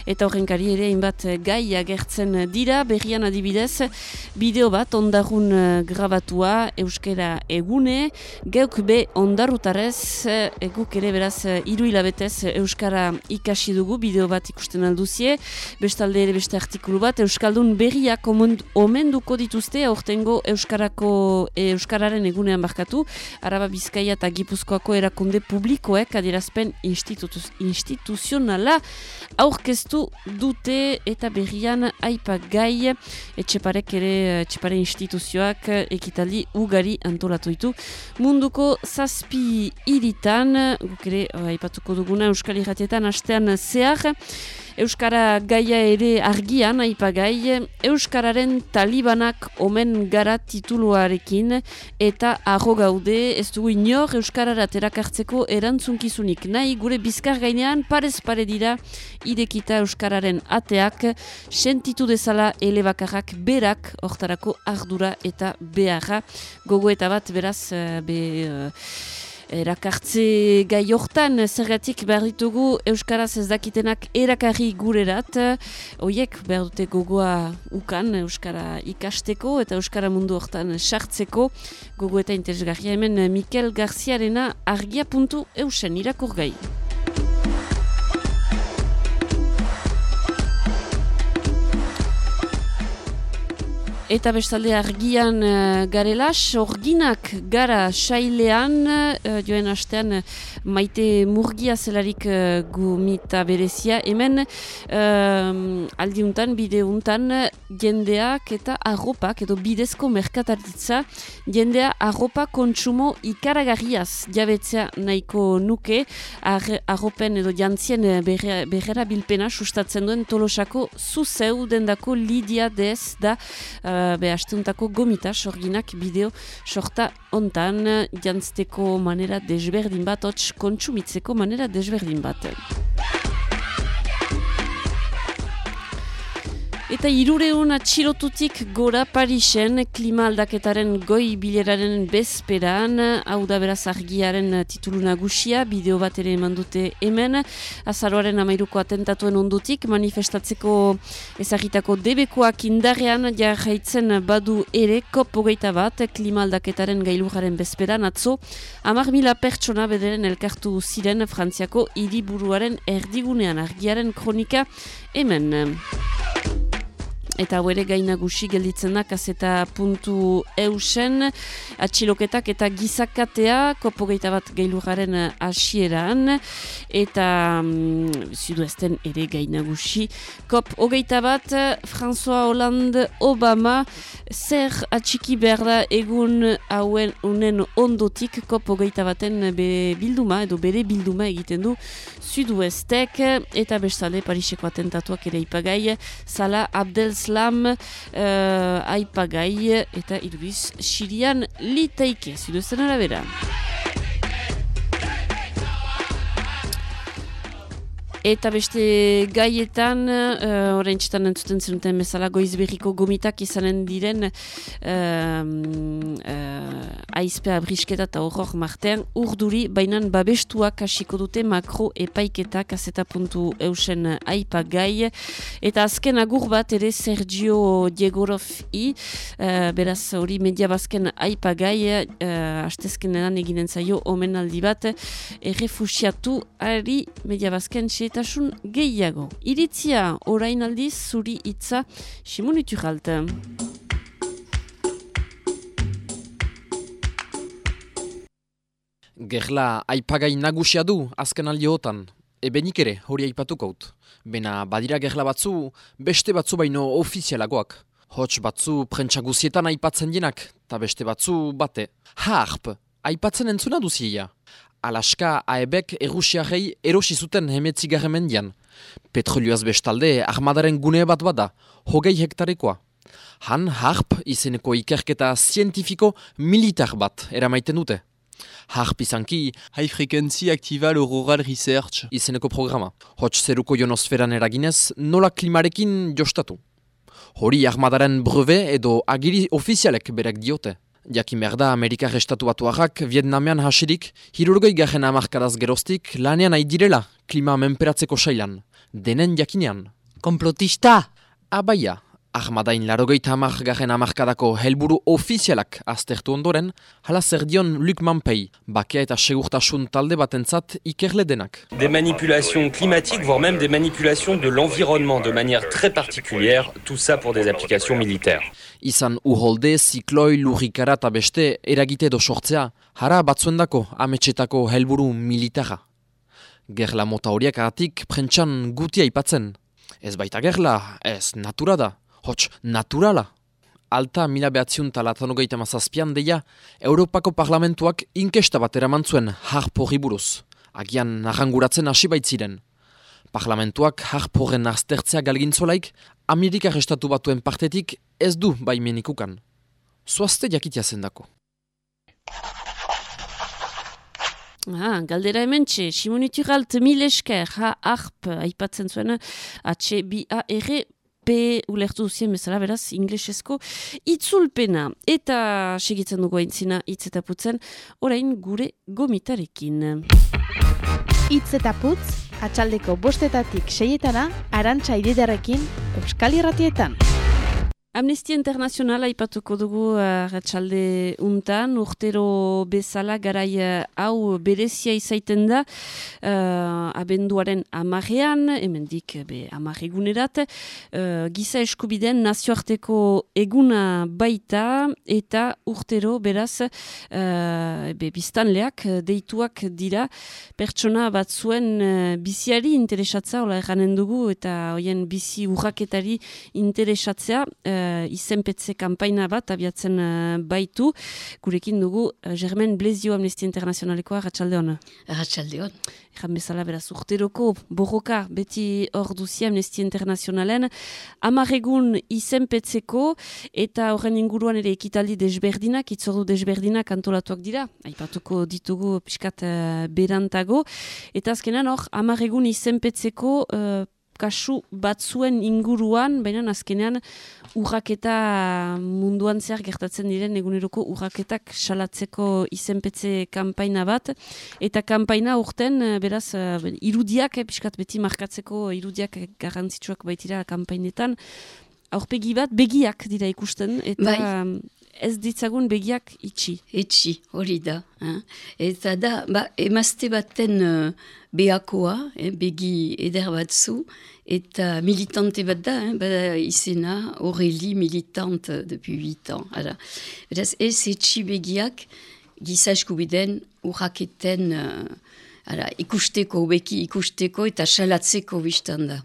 eta horrenkari ere inbat gai agertzen dira, berrian adibidez, bideo bat ondarun grabatua Euskara egune, geuk be ondarutarez, eguk ere beraz iru hilabetez Euskara ikasi dugu, bideo bat ikusten alduzie, beste bestalde ere beste artikulu bat, Euskaldun berriak omenduko dituzte, aurtengo Euskarako, e, Euskararen egunean barkatu, Araba Bizkaia eta Gipuzkoako erakunde publikoek adierazpen institutuz, instituzionala aurkeztu dute eta berrian aipa gai, etxeparek ere, etxepare instituzioak ekitaldi ugari antolatu ditu. Munduko zazpi iritan, guk ere aipatuko duguna Euskal Iratietan astean zehar, Euskara gaia ere argian, aipagai, Euskararen talibanak omen gara tituluarekin eta arro gaude ez dugu inor Euskarara terakartzeko erantzunkizunik nahi gure bizkar gainean parez pare dira idekita Euskararen ateak sentitu dezala elebakarrak berak hortarako ardura eta beharra. Gogo eta bat beraz eh, be... Erakartze gai hortan, zergatik behar ditugu Euskaraz ez dakitenak erakarri gurerat. Oiek behar dute gogoa ukan Euskara ikasteko eta Euskara mundu hortan sartzeko. Gogo eta interesgarria hemen Mikel Garziarena argia puntu eusen irakur gai. Eta bestalde argian uh, garela, sorginak gara sailean, uh, joen astean maite murgia zelarik uh, gumita berezia, hemen uh, aldiuntan, bideuntan, jendeak eta arropak, edo bidezko merkataritza, jendea arropa kontsumo ikaragarriaz jabetzea nahiko nuke, ar, arropen edo jantzien berrera bilpena sustatzen duen tolosako zuzeu dendako Lidia Dez da, uh, be astuntako gomita sorginak bideo sorta ontan jantzteko manera desberdin bat, hotx kontsumitzeko manera desberdin bat. Eta irureun atxilotutik gora Parisen klima aldaketaren goi bileraren bezperan, hau da beraz argiaren titulu nagusia, bideo bat ere eman dute hemen, azaroaren amairuko atentatuen ondutik, manifestatzeko ezagitako debekoak indarrean jarraitzen badu ere kop bat klima aldaketaren gailujaren bezperan. Atzo, amar mila pertsona bederen elkartu ziren Frantziako hiriburuaren erdigunean. Argiaren kronika hemen. Eta hau ere gainagusi gelditzen da kaseta puntu eusen atxiloketak eta gizakatea kopo bat gailuraren hasieran. Eta mm, zidu ezten ere gainagusi kop hogeita bat François Hollande Obama zer atxiki behar da egun hauen unen ondotik kop hogeita baten be bilduma edo bere bilduma egiten du zidu eztek eta bestale Pariseko atentatuak ere ipagai Sala Abdelz Islam uh, aipagai eta irubiz sirian litaike, ziduzen arabera. Eta beste gaietan, uh, orain txetan entzuten zenuten bezala goizberriko gomitak izanen diren uh, uh, aizpea brisketa eta horror martean urduri, bainan babestuak hasiko dute makro epaiketak azeta puntu eusen aipa gai. Eta azken agur bat ere Sergio Diegorov i, uh, beraz hori media bazken aipa gai, uh, astezkenean eginen zaio omenaldi bat, errefusiatu ari media bazken xetasun gehiago. Iritzia orain aldiz zuri hitza simunitu jalte. Gerla aipagai nagusia du azken aldiotan, ebenik ere hori aipatukaut. Bena badira gerla batzu, beste batzu baino ofizialagoak. Hots batzu prentxaguzietan aipatzen dienak, eta beste batzu bate. Harp, aipatzen entzuna duzia. Alaska aebek errusiarei erosi zuten hemetzigarren mendian. Petrolioaz bestalde armadaren gune bat bada, hogei hektarekoa. Han harp izeneko ikerketa zientifiko militar bat eramaiten dute. Harp izanki High Frequency Actival Rural Research izeneko programa. Hots zeruko ionosferan eraginez nola klimarekin jostatu. Hori armadaren breve edo agiri ofizialek berek diote. Jakin behar da Amerikar Estatu Batuarrak Vietnamean hasirik hirurgoi garen amarkadaz geroztik lanean nahi direla klima menperatzeko sailan. Denen jakinean. Komplotista! Abaia, Ahmadain larogeita hamar garen amarkadako helburu ofizialak aztertu ondoren, hala zer dion Luc Manpei, bakea eta segurtasun talde batentzat ikerle denak. Des manipulations climatiques, voire même des manipulations de l'environnement de manière très particulière, tout ça pour des applications militaires. Izan uholde, zikloi, lurrikara eta beste eragite edo sortzea, hara batzuendako ametxetako helburu militara. Gerla mota horiak agatik prentxan gutia aipatzen. Ez baita gerla, ez natura da. Hots, naturala. Alta mila behatziun talatan hogeita mazazpian deia, Europako Parlamentuak inkesta bat eraman zuen harporri buruz. Agian narranguratzen hasi baitziren. Parlamentuak harporren aztertzea galgintzolaik, Amerikar estatu batuen partetik ez du baimenikukan. Zoazte jakitia zendako. Ah, galdera hemen txe, Simonitu galt mil esker, ha, arp, aipatzen zuen, H-B-A-R, P ulertu duzien bezala, beraz, inglesezko itzulpena. Eta segitzen dugu aintzina hitz eta putzen, orain gure gomitarekin. Itz eta putz, atxaldeko bostetatik seietana, arantxa ididarekin, Euskal Irratietan. Amnestia Internacionala aipatuko dugu uh, ratxalde untan, urtero bezala garai uh, hau berezia izaiten da, uh, abenduaren amarrean, hemendik be amarregunerat, uh, giza eskubiden nazioarteko eguna baita eta urtero beraz uh, be biztanleak deituak dira. Pertsona batzuen uh, biziari interesatza, hola erranen dugu, eta hoien bizi urraketari interesatzea, uh, izenpetze kanpaina bat abiatzen uh, baitu. Gurekin dugu, uh, Germen Blezio Amnestia Internazionalekoa, Ratxalde hona. Ratxalde hon. Ejan bezala, beraz, urteroko borroka beti hor duzi Amnestia Internazionalen. Amaregun izenpetzeko eta horren inguruan ere ekitaldi desberdinak, itzordu desberdinak antolatuak dira. Aipatuko ditugu piskat uh, berantago. Eta azkenan hor, amaregun izenpetzeko uh, kasu batzuen inguruan, baina azkenean urraketa munduan zehar gertatzen diren eguneroko urraketak salatzeko izenpetze kanpaina bat. Eta kanpaina urten, beraz, irudiak, eh, piskat beti markatzeko irudiak garrantzitsuak baitira kanpainetan, aurpegi bat begiak dira ikusten, eta Bai. Ez ditzagun begiak itxi. Etxi, hori da. Eh? Eta da, ba, emazte baten uh, behakoa, eh, begi eder batzu, eta militante bat da, eh, bada izena Aurélie militante depuis 8 ans. Ara. Beraz, ez etxi begiak giza eskubiden urraketen uh, ara, ikusteko, beki ikusteko eta salatzeko biztan da.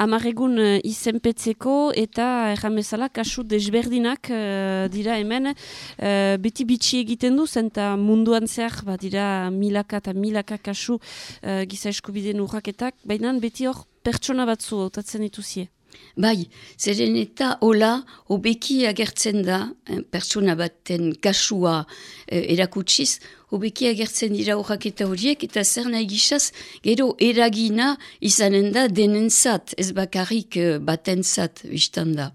Amaregun uh, izenpetzeko eta erramezala kasu desberdinak uh, dira hemen. Uh, beti bitxi egiten du zenta munduan zehar ba, dira milaka eta milaka kasu uh, giza eskubideen urraketak, baina beti hor pertsona batzu hautatzen dituzie. Bai, zeren eta hola, hobeki agertzen da, eh, pertsona baten kasua eh, erakutsiz, hobeki agertzen dira horrak horiek, eta zer nahi gisaz, gero eragina izanen da denentzat, ez bakarrik eh, batentzat, biztan da.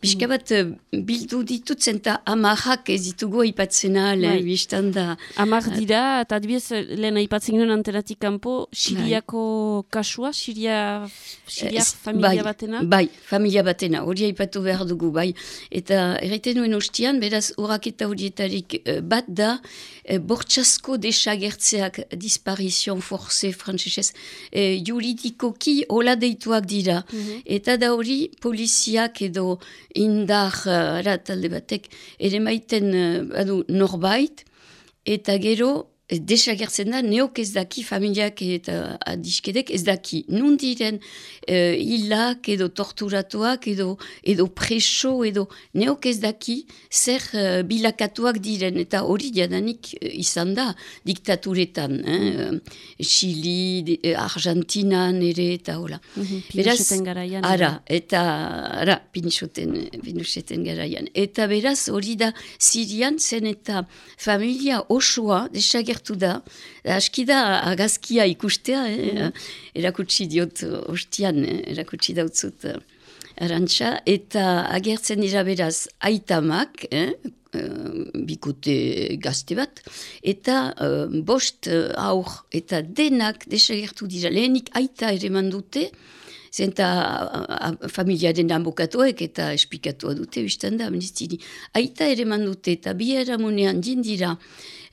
Pixka bat eh, bildu ditut zenta amarrak ez ditugu aipatzen ahal, Bai. biztan da. Amar dira, eta adibidez lehen aipatzen ginen antelatik kanpo, Siriako kasua, Siria, Siria Ez, familia bai, batena. Bai, familia batena, hori aipatu behar dugu, bai. Eta erraiten nuen ostian, beraz, urraketa horietarik eh, bat da, eh, bortxasko desagertzeak disparizion forze frantzesez, eh, juridikoki hola deituak dira. Eta da hori poliziak edo indar, uh, ara talde batek, ere maiten uh, badu norbait, eta gero desagertzen da, neok ez daki, familiak eta adiskedek ez daki. Nun diren uh, hilak edo torturatuak edo, edo preso edo neok ez daki zer uh, bilakatuak diren eta hori jadanik uh, izan da diktaturetan. Eh? Chili, Argentinan ere eta hola. Mm -hmm, beraz, garaian. Ara, eta ara, pinxoten garaian. Eta beraz hori da Sirian zen eta familia osoa desagertzen agertu da. Aski da agazkia ikustea, eh? mm. erakutsi diot ostian, eh? erakutsi dautzut uh, arantxa, eta agertzen dira beraz aitamak, eh? Uh, bikote gazte bat, eta uh, bost uh, aur eta denak desagertu dira. Lehenik aita ere mandute, zenta familiaren ambokatuak eta espikatua dute, biztan da, amnistini. Aita ere mandute eta bi eramunean dindira,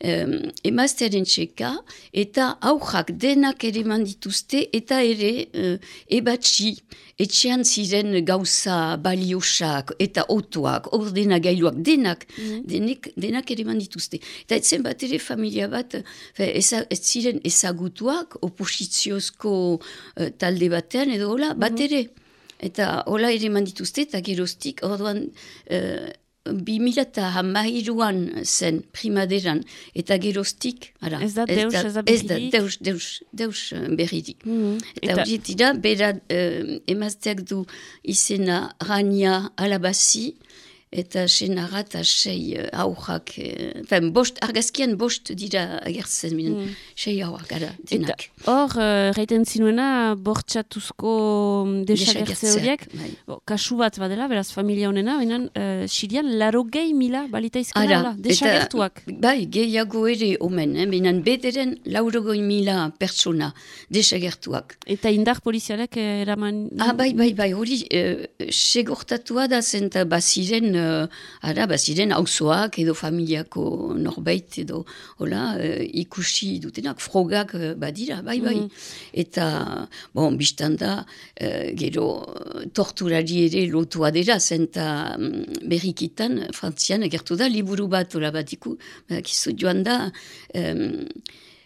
um, emaztearen txeka eta aujak denak ere mandituzte eta ere uh, ebatxi etxean ziren gauza baliosak eta otuak, ordena gailuak, denak, mm. denek, denak ere mandituzte. Eta etzen bat ere familia bat, ez, ez ziren ezagutuak oposiziozko uh, talde batean edo hola, bat mhm. ere. Eta hola ere mandituzte eta geroztik, orduan, uh, bi mila eta hamahiruan zen primaderan, eta geroztik, ara, ez da deus, ez da, ez da deus, deus, deus eh, berririk. Mm Eta hori dira, bera uh, emazteak du izena Rania Alabasi, eta senara eta sei uh, aurrak, uh, bost, argazkian bost dira agertzen minen, mm. sei aurrak, gara, denak. Hor, uh, reiten zinuena, bortxatuzko mm, desagertze horiek, bai. kasu bat badela, beraz, familia honena, benen, uh, sirian, laro gehi mila balita izkera, desagertuak. bai, gehiago ere omen, eh, benen, bederen lauro goi mila persona desagertuak. Eta indar polizialek eraman... Ah, bai, bai, bai, hori, uh, segortatua da zen, baziren, uh, ara, baziren hauzoak edo familiako norbait edo hola, uh, ikusi dutenak, frogak uh, badira, bai, bai. Mm Eta, bon, biztan da, uh, gero torturari ere lotua dira, zenta um, berrikitan, frantzian, egertu da, liburu bat, hola bat iku, kizu joan da, um,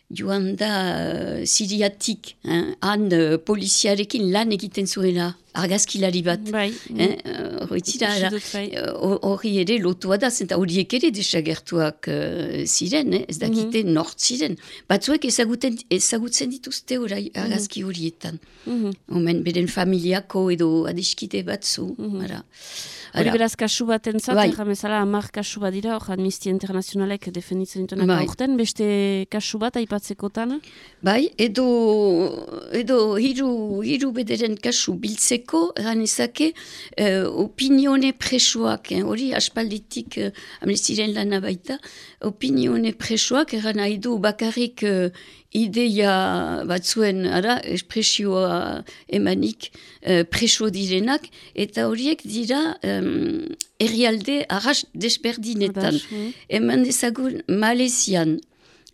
joan da uh, siriatik, han uh, poliziarekin lan egiten zuela, argazkilari bat. Bai. Hori ere lotua da, zenta horiek ere desagertuak uh, ziren, eh? ez dakite mm -hmm. nort ziren. Batzuek ezaguten, ezagutzen dituzte orai mhm. argazki horietan. Mm -hmm. Omen, beren familiako edo adiskite batzu. Mm -hmm. Hori beraz kasu bat entzat, bai. jamezala amar kasu bat dira, hor Amnistia Internazionalek defenditzen dituenak bai. aurten, beste kasu bat aipatzekotan? Bai, edo, edo hiru, hiru bederen kasu biltzeko egiteko, eran ezake, uh, opinione presoak, eh, hori aspalditik uh, amnestiren lana baita, opinione presoak, eran nahi du bakarrik uh, ideia batzuen, ara, espresioa emanik uh, preso direnak, eta horiek dira um, herrialde arras desberdinetan. Eman dezagun Malesian,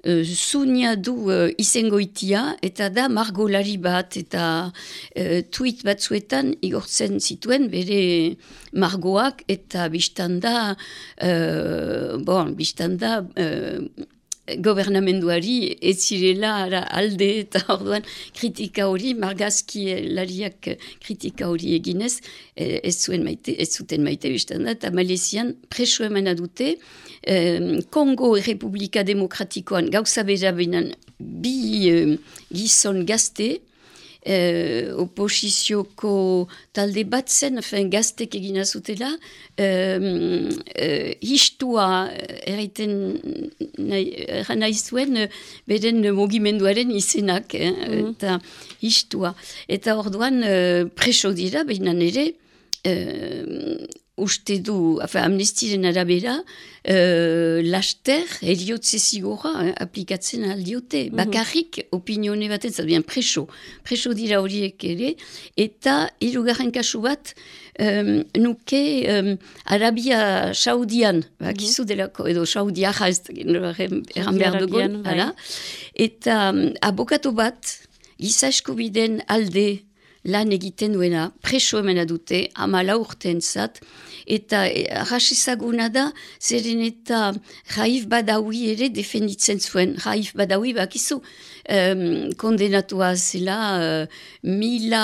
uh, zunia du uh, izengoitia, eta da margolari bat, eta uh, tweet batzuetan igortzen zituen bere margoak, eta biztanda, uh, bon, biztanda, uh, gobernamenduari ez zirela alde eta [LAUGHS] orduan kritika hori, margazki lariak kritika hori eginez, ez zuen maite, ez zuten maite biztan da, eta Malezian preso emana dute, eh, Kongo Republika Demokratikoan gauza bera bi eh, gizon gazte, uh, oposizioko talde bat zen, fen, gaztek egina zutela, um, uh, histua erraiten nahi, zuen, beren mugimenduaren izenak, eh, mm eta histua. Eta orduan uh, preso dira, behinan ere, uste du, afa, amnestiren arabera, uh, laster, eriotze zigora, eh, aplikatzen aldiote. Mm -hmm. Bakarrik opinione bat ez, bien, preso. Preso dira horiek ere, eta irugarren kasu bat, um, nuke um, Arabia Saudian, bakizu mm -hmm. delako, edo Saudia jaz, erran behar dugun, bai. eta um, abokatu bat, giza eskubiden alde, lan egiten duena, preso emena dute, amala urten zat, eta arrasizaguna da, zeren eta Raif Badawi ere defenditzen zuen. Raif Badawi bakizu, um, kondenatua zela uh, mila,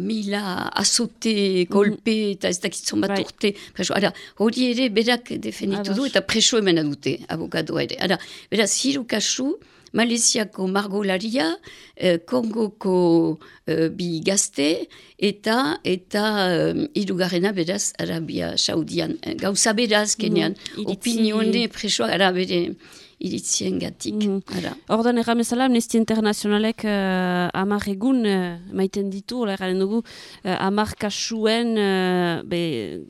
mila azote, kolpe, mm. eta ez dakitzen bat bai. urte. Preso, ara, hori ere berak defenditu du, eta preso emena dute, abogadoa ere. Ara, beraz, hiru kasu, Maleziako margolaria, eh, Kongoko eh, bi gazte, eta eta eh, irugarrena beraz Arabia Saudian. Eh, gauza beraz, kenean, mm, opinione presoa arabere iritzien gatik. Mm -hmm. Ordan erramezala, Amnesty Internationalek uh, amar egun uh, maiten ditu, eraren dugu, uh, amar kasuen uh, be,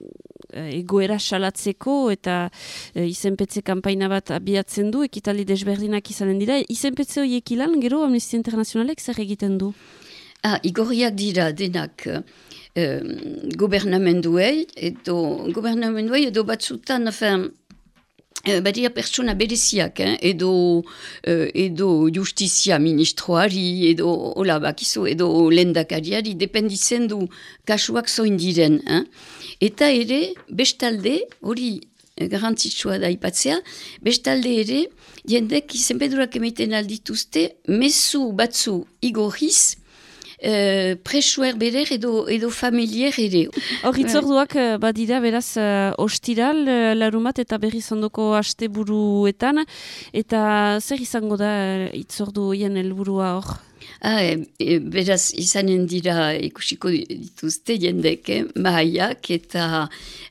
egoera salatzeko eta uh, izenpetze kanpaina bat abiatzen du, ekitali desberdinak izanen dira. Izenpetze horiek ilan, gero Amnesty Internationalek zer egiten du? Ah, igorriak dira denak uh, gobernamenduei, edo gobernamenduei, edo batzutan, Eh, Badia pertsona bereziak, eh? edo, eh, edo justizia ministroari, edo, hola, bakizu, edo lendakariari, dependitzen du kasuak zoin diren. Eh? Eta ere, bestalde, hori eh, garantzitsua da ipatzea, bestalde ere, jendek izenpedurak emaiten aldituzte, mesu batzu igorriz, uh, presuer berer edo, edo familier ere. Hor, itzorduak uh, badira beraz uh, ostiral, uh, larumat eta berriz ondoko aste buruetan, eta zer izango da uh, itzordu hien helburua hor? Ah, e, e, beraz, izanen dira ikusiko dituzte jendek, eh? mahaiak eta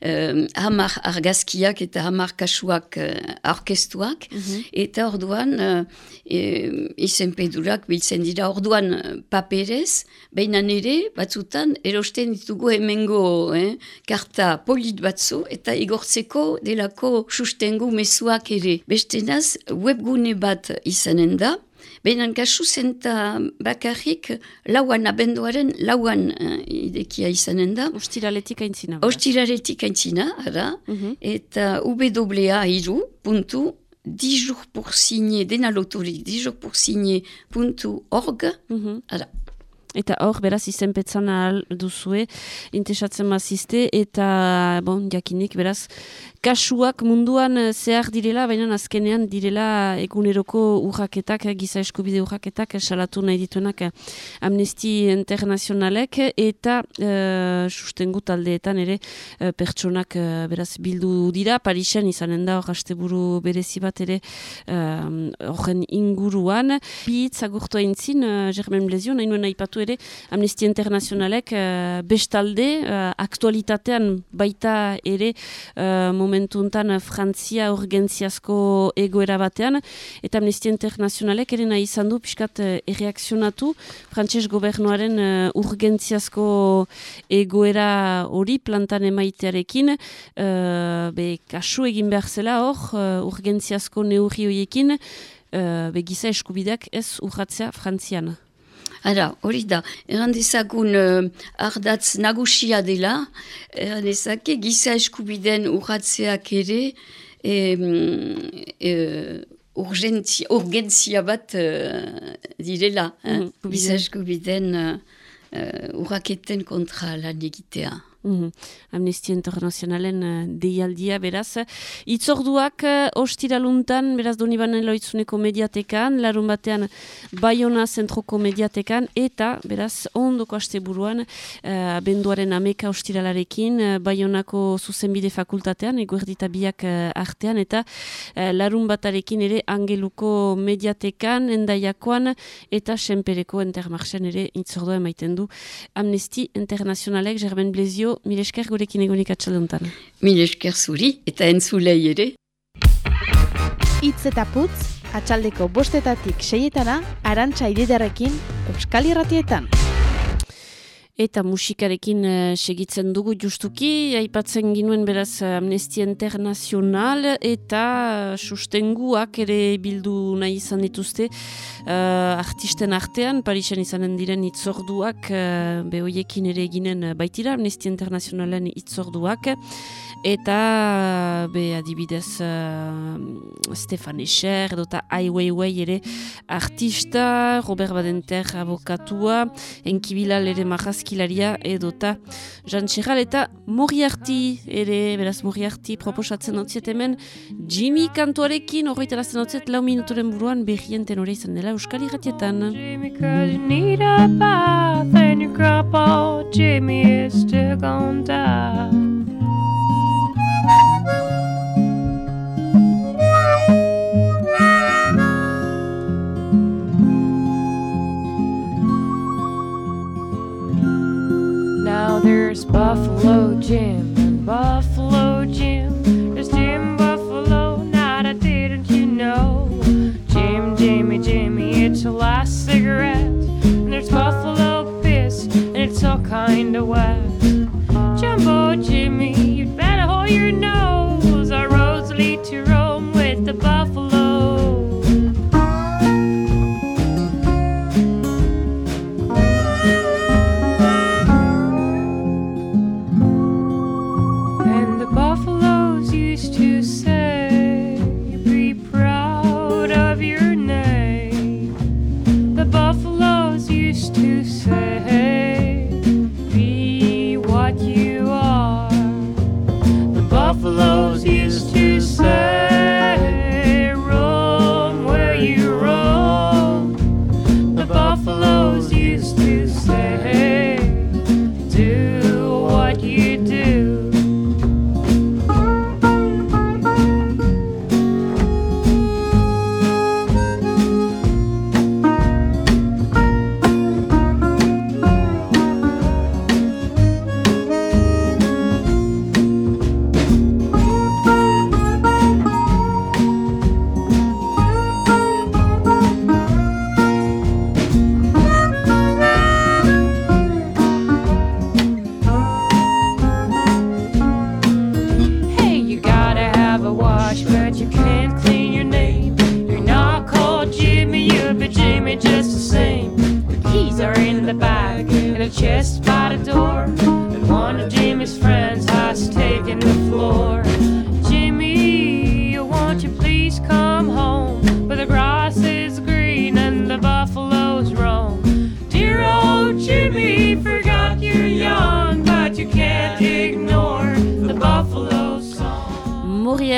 eh, hamar argazkiak eta hamar kasuak eh, orkestuak, mhm. eta orduan eh, izen pedurak biltzen dira orduan paperez, baina nire batzutan erosten ditugu hemengo eh? karta polit batzu eta igortzeko delako sustengu mesuak ere. Bestenaz, webgune bat izanen da, Behinan kasu zenta bakarrik lauan abenduaren lauan uh, idekia izanen da. Ostiraletik aintzina. Ostiraletik aintzina, ara. Mhm. Eta UWA iru, puntu, dijour pour signer, dena loturik, dijour pour signer, puntu org, mm ara. Eta hor, beraz, izenpetzan ahal duzue, intesatzen mazizte, eta, bon, jakinik, beraz, kasuak munduan eh, zehar direla, baina azkenean direla eguneroko urraketak, eh, giza eskubide urraketak, eh, salatu nahi dituenak amnesti internazionalek, eta uh, sustengu taldeetan ere pertsonak beraz bildu dira, Parisen izanen da hor buru berezi bat ere horren uh, inguruan. Bitz agurtu aintzin, Germen Blezio, nahi nuen aipatu ere amnesti internazionalek uh, bestalde, uh, aktualitatean baita ere uh, momentuntan Frantzia urgentziazko egoera batean, eta Amnistia Internazionalek ere nahi izan du piskat eh, erreakzionatu Frantses gobernuaren uh, urgentziazko egoera hori plantan emaitearekin, uh, be kasu egin behar zela hor, uh, urgentziazko neurri horiekin, uh, be giza eskubideak ez urratzea Frantzian. Ara, hori da, eran dezagun uh, ardatz nagusia dela, eran dezake giza eskubiden urratzeak ere e, e, urgentzia bat uh, direla, mm -hmm. giza eskubiden uh, urraketen kontra lan egitea. Mm Amnestia Internazionalen uh, deialdia, beraz. Itzorduak uh, ostiraluntan, beraz, doni banen loitzuneko mediatekan, larun batean Bayona zentroko mediatekan, eta, beraz, ondoko aste buruan, uh, benduaren ameka ostiralarekin, uh, Bayonako zuzenbide fakultatean, eguerdita biak uh, artean, eta uh, larun batarekin ere angeluko mediatekan, endaiakoan, eta senpereko entermarxen ere itzordua emaiten du. Amnesty Internazionalek, Gerben Blezio, Gero, mire esker gurekin egonik atxaldeuntan. Mire esker zuri eta entzulei ere. Itz eta putz, atxaldeko bostetatik seietana, arantxa ididarekin, Euskal Irratietan. Eta musikarekin uh, segitzen dugu justuki, aipatzen ginuen beraz Amnestia Internacional eta uh, sustenguak ere bildu nahi izan dituzte uh, artisten artean, Parisen izanen diren itzorduak, uh, behoiekin ere eginen baitira Amnestia Internacionalen itzorduak, eta be adibidez uh, Stefan Escher edota Ai Weiwei ere artista Robert Badenter abokatua Enkibilal ere marrazkilaria edota Jean Txerral eta Moriarty ere beraz Moriarty proposatzen notziet hemen Jimmy kantuarekin horreita lazten notziet lau minuturen buruan berrien tenore izan dela Euskal Irratietan. Jimmy Jimmy is still gonna die there's Buffalo Jim and Buffalo Jim. There's Jim Buffalo, not I didn't you know? Jim, Jimmy, Jimmy, it's your last cigarette. And there's Buffalo Piss, and it's all kinda wet. Jumbo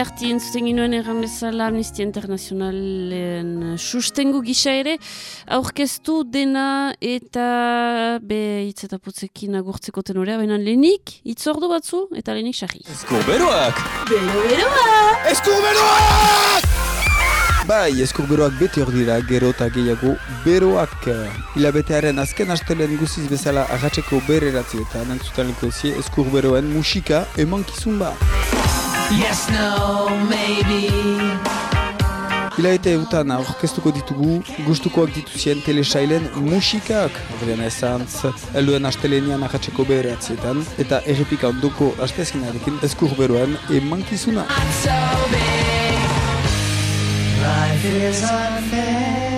song. Moriarty entzuten ginuen erran bezala Amnistia Internazionalen sustengu gisa ere, aurkeztu dena eta be hitz eta putzekin agurtzeko tenorea, baina lehenik, itzordu batzu eta lehenik sarri. Eskurberoak! Bero-beroa! Eskurberoak! Bai, eskurberoak bete hor dira, gero eta gehiago beroak. Hilabetearen azken astelen guziz bezala ahatzeko bereratzi eta nantzutaneko zie eskurberoen musika emankizun ba. Yes, no, maybe. Hilabete eutan aurkeztuko ditugu, gustukoak dituzien telesailen musikak, horrean ezantz, helduen astelenian ahatzeko beheratzietan, eta errepika ondoko astezkinarekin eskurberoen emankizuna. So big. Life is unfair.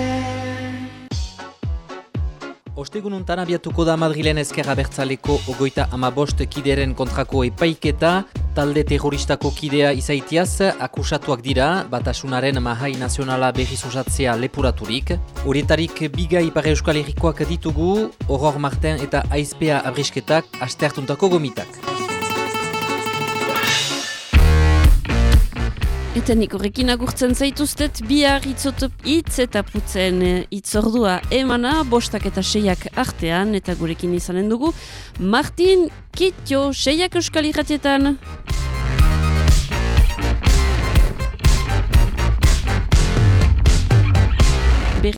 Ostegununtan abiatuko da Madrilen ezkerra bertzaleko ogoita amabost kideren kontrako epaiketa, talde terroristako kidea izaitiaz, akusatuak dira, batasunaren mahai nazionala berriz usatzea lepuraturik. Horietarik biga ipar euskal ditugu, Horror Marten eta Aizpea abrisketak asteartuntako gomitak. Eta nik horrekin agurtzen zaituztet bihar hitz eta putzen eh, itzordua emana, bostak eta seiak artean, eta gurekin izanen dugu, Martin Kitio, seiak euskal irratietan.